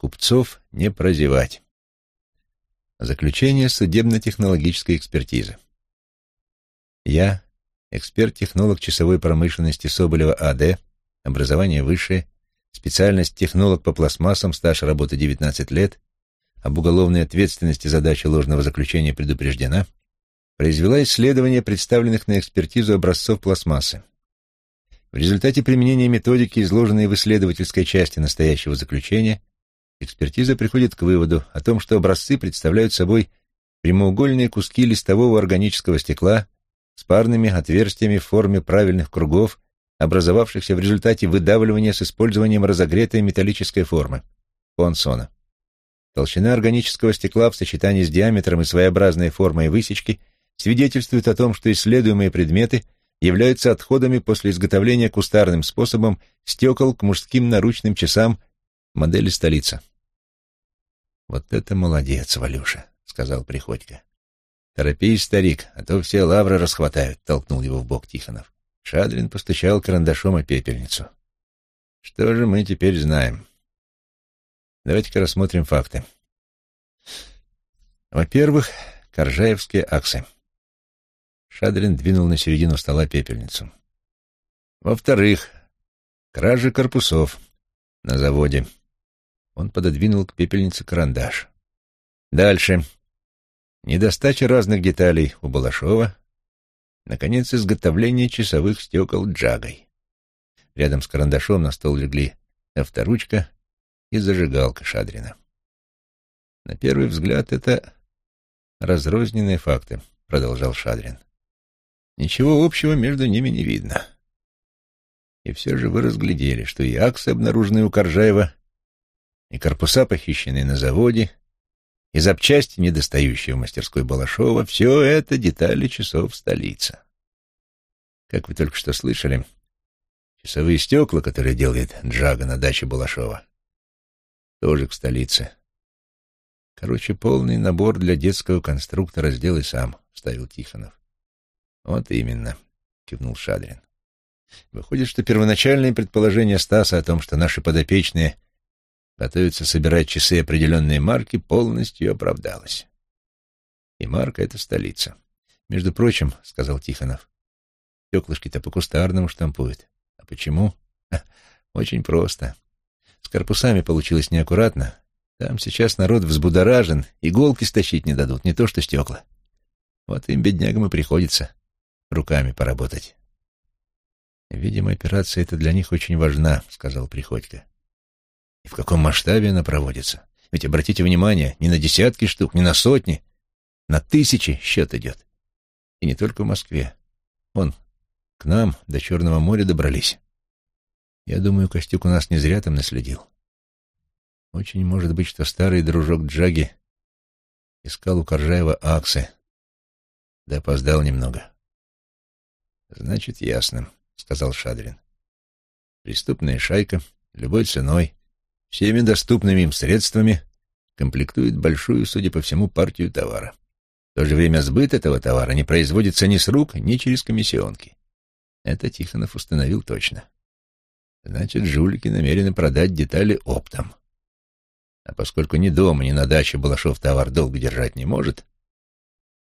Купцов не прозевать. Заключение судебно-технологической экспертизы. Я, эксперт-технолог часовой промышленности Соболева А.Д., образование высшее, специальность технолог по пластмассам, стаж работы 19 лет, об уголовной ответственности задачи ложного заключения предупреждена, произвела исследование представленных на экспертизу образцов пластмассы. В результате применения методики, изложенной в исследовательской части настоящего заключения, экспертиза приходит к выводу о том, что образцы представляют собой прямоугольные куски листового органического стекла с парными отверстиями в форме правильных кругов, образовавшихся в результате выдавливания с использованием разогретой металлической формы – Понсона. Толщина органического стекла в сочетании с диаметром и своеобразной формой высечки свидетельствует о том, что исследуемые предметы являются отходами после изготовления кустарным способом стекол к мужским наручным часам модели столица. «Вот это молодец, Валюша», — сказал Приходько. «Торопись, старик, а то все лавры расхватают», — толкнул его в бок Тихонов. Шадрин постучал карандашом о пепельницу. «Что же мы теперь знаем?» Давайте-ка рассмотрим факты. Во-первых, коржаевские аксы. Шадрин двинул на середину стола пепельницу. Во-вторых, кражи корпусов на заводе. Он пододвинул к пепельнице карандаш. Дальше. Недостача разных деталей у Балашова. Наконец, изготовление часовых стекол джагой. Рядом с карандашом на стол легли авторучка и зажигалка Шадрина. На первый взгляд это разрозненные факты, продолжал Шадрин. Ничего общего между ними не видно. И все же вы разглядели, что и аксы, обнаруженные у Коржаева, и корпуса, похищенные на заводе, и запчасти, недостающие в мастерской Балашова, все это детали часов столицы. Как вы только что слышали, часовые стекла, которые делает Джага на даче Балашова, тоже к столице. Короче, полный набор для детского конструктора сделай сам, — вставил Тихонов. Вот именно, — кивнул Шадрин. Выходит, что первоначальное предположение Стаса о том, что наши подопечные готовятся собирать часы определенной марки, полностью оправдалось. И марка — это столица. Между прочим, — сказал Тихонов, — стеклышки-то по-кустарному штампуют. А почему? Очень просто. С корпусами получилось неаккуратно. Там сейчас народ взбудоражен, иголки стащить не дадут, не то что стекла. Вот им, беднягам, и приходится руками поработать. «Видимо, операция эта для них очень важна», — сказал Приходько. «И в каком масштабе она проводится? Ведь обратите внимание, не на десятки штук, не на сотни, на тысячи счет идет. И не только в Москве. Вон, к нам до Черного моря добрались. Я думаю, Костюк у нас не зря там наследил. Очень может быть, что старый дружок Джаги искал у Коржаева аксы, да опоздал немного. Значит, ясно, — сказал Шадрин. Преступная шайка, любой ценой, всеми доступными им средствами комплектует большую, судя по всему, партию товара. В то же время сбыт этого товара не производится ни с рук, ни через комиссионки. Это Тихонов установил точно. Значит, жулики намерены продать детали оптом. А поскольку ни дома, ни на даче Балашов товар долго держать не может,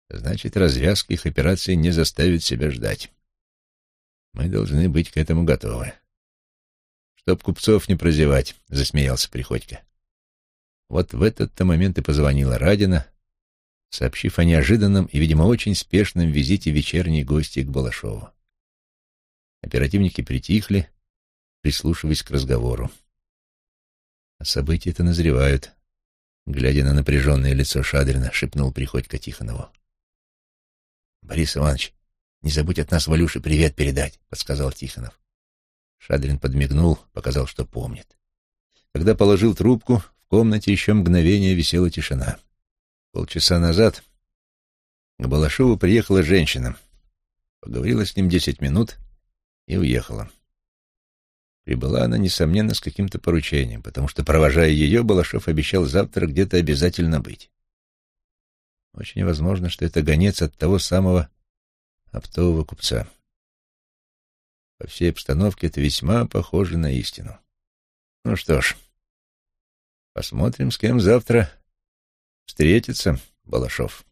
значит, развязка их операции не заставит себя ждать. Мы должны быть к этому готовы. Чтоб купцов не прозевать, — засмеялся Приходько. Вот в этот-то момент и позвонила Радина, сообщив о неожиданном и, видимо, очень спешном визите вечерней гости к Балашову. Оперативники притихли, прислушиваясь к разговору. А события это назревают, глядя на напряженное лицо Шадрина, шепнул Приходько Тихонову. Борис Иванович, не забудь от нас Валюше привет передать, подсказал Тихонов. Шадрин подмигнул, показал, что помнит. Когда положил трубку, в комнате еще мгновение висела тишина. Полчаса назад к Балашову приехала женщина, поговорила с ним десять минут и уехала. Прибыла она, несомненно, с каким-то поручением, потому что, провожая ее, Балашов обещал завтра где-то обязательно быть. Очень возможно, что это гонец от того самого оптового купца. По всей обстановке это весьма похоже на истину. Ну что ж, Посмотрим, с кем завтра встретится Балашов.